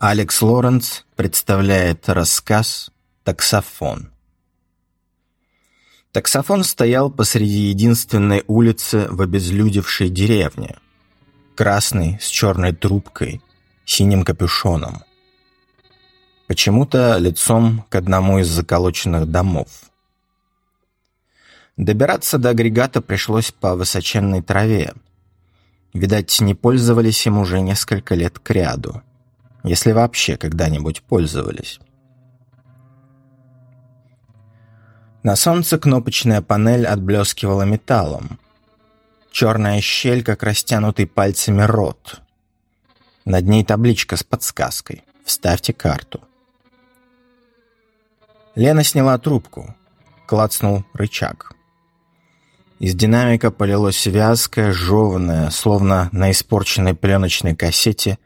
Алекс Лоренц представляет рассказ «Таксофон». Таксофон стоял посреди единственной улицы в обезлюдевшей деревне. Красный, с черной трубкой, синим капюшоном. Почему-то лицом к одному из заколоченных домов. Добираться до агрегата пришлось по высоченной траве. Видать, не пользовались им уже несколько лет кряду если вообще когда-нибудь пользовались. На солнце кнопочная панель отблескивала металлом. Черная щель, как растянутый пальцами рот. Над ней табличка с подсказкой «Вставьте карту». Лена сняла трубку. Клацнул рычаг. Из динамика полилось вязкое, жеванное, словно на испорченной пленочной кассете,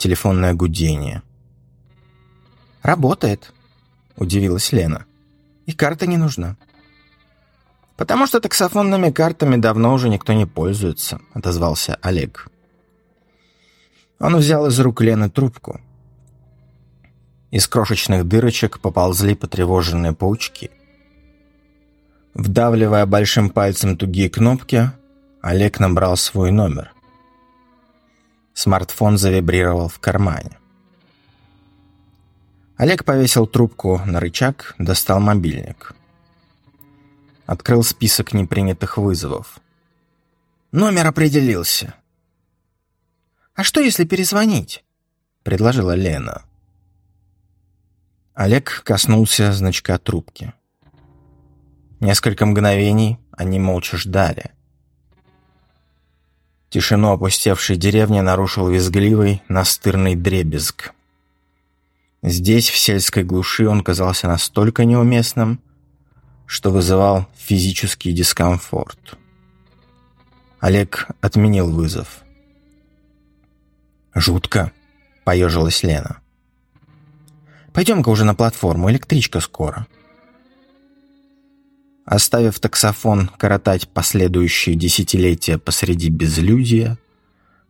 телефонное гудение. «Работает», — удивилась Лена. «И карта не нужна». «Потому что таксофонными картами давно уже никто не пользуется», — отозвался Олег. Он взял из рук Лены трубку. Из крошечных дырочек поползли потревоженные паучки. Вдавливая большим пальцем тугие кнопки, Олег набрал свой номер — Смартфон завибрировал в кармане. Олег повесил трубку на рычаг, достал мобильник. Открыл список непринятых вызовов. Номер определился. «А что, если перезвонить?» — предложила Лена. Олег коснулся значка трубки. Несколько мгновений они молча ждали. Тишину опустевшей деревни нарушил визгливый, настырный дребезг. Здесь, в сельской глуши, он казался настолько неуместным, что вызывал физический дискомфорт. Олег отменил вызов. «Жутко», — поежилась Лена. «Пойдем-ка уже на платформу, электричка скоро». Оставив таксофон коротать последующие десятилетия посреди безлюдия,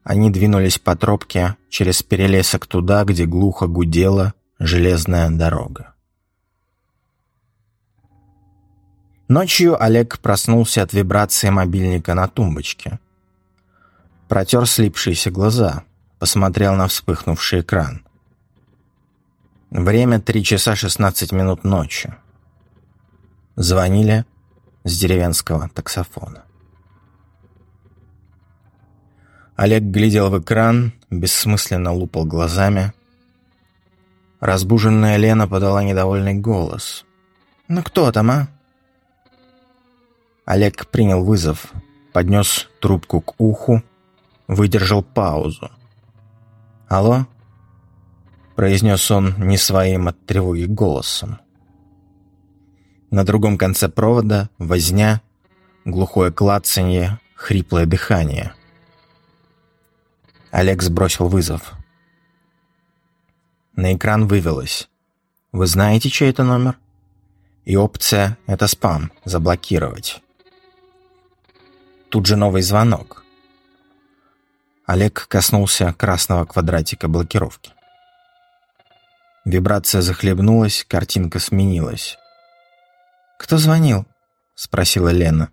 они двинулись по тропке через перелесок туда, где глухо гудела железная дорога. Ночью Олег проснулся от вибрации мобильника на тумбочке. Протер слипшиеся глаза, посмотрел на вспыхнувший экран. Время 3 часа 16 минут ночи. Звонили с деревенского таксофона. Олег глядел в экран, бессмысленно лупал глазами. Разбуженная Лена подала недовольный голос. «Ну кто там, а?» Олег принял вызов, поднес трубку к уху, выдержал паузу. «Алло?» — произнес он не своим от тревоги голосом. На другом конце провода возня, глухое клацанье, хриплое дыхание. Олег сбросил вызов. На экран вывелось. «Вы знаете, чей это номер?» И опция «Это спам. Заблокировать». Тут же новый звонок. Олег коснулся красного квадратика блокировки. Вибрация захлебнулась, картинка сменилась. «Кто звонил?» — спросила Лена.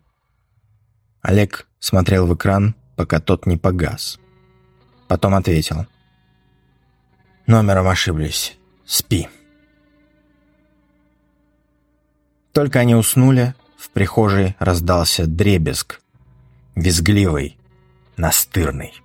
Олег смотрел в экран, пока тот не погас. Потом ответил. «Номером ошиблись. Спи». Только они уснули, в прихожей раздался дребезг, визгливый, настырный.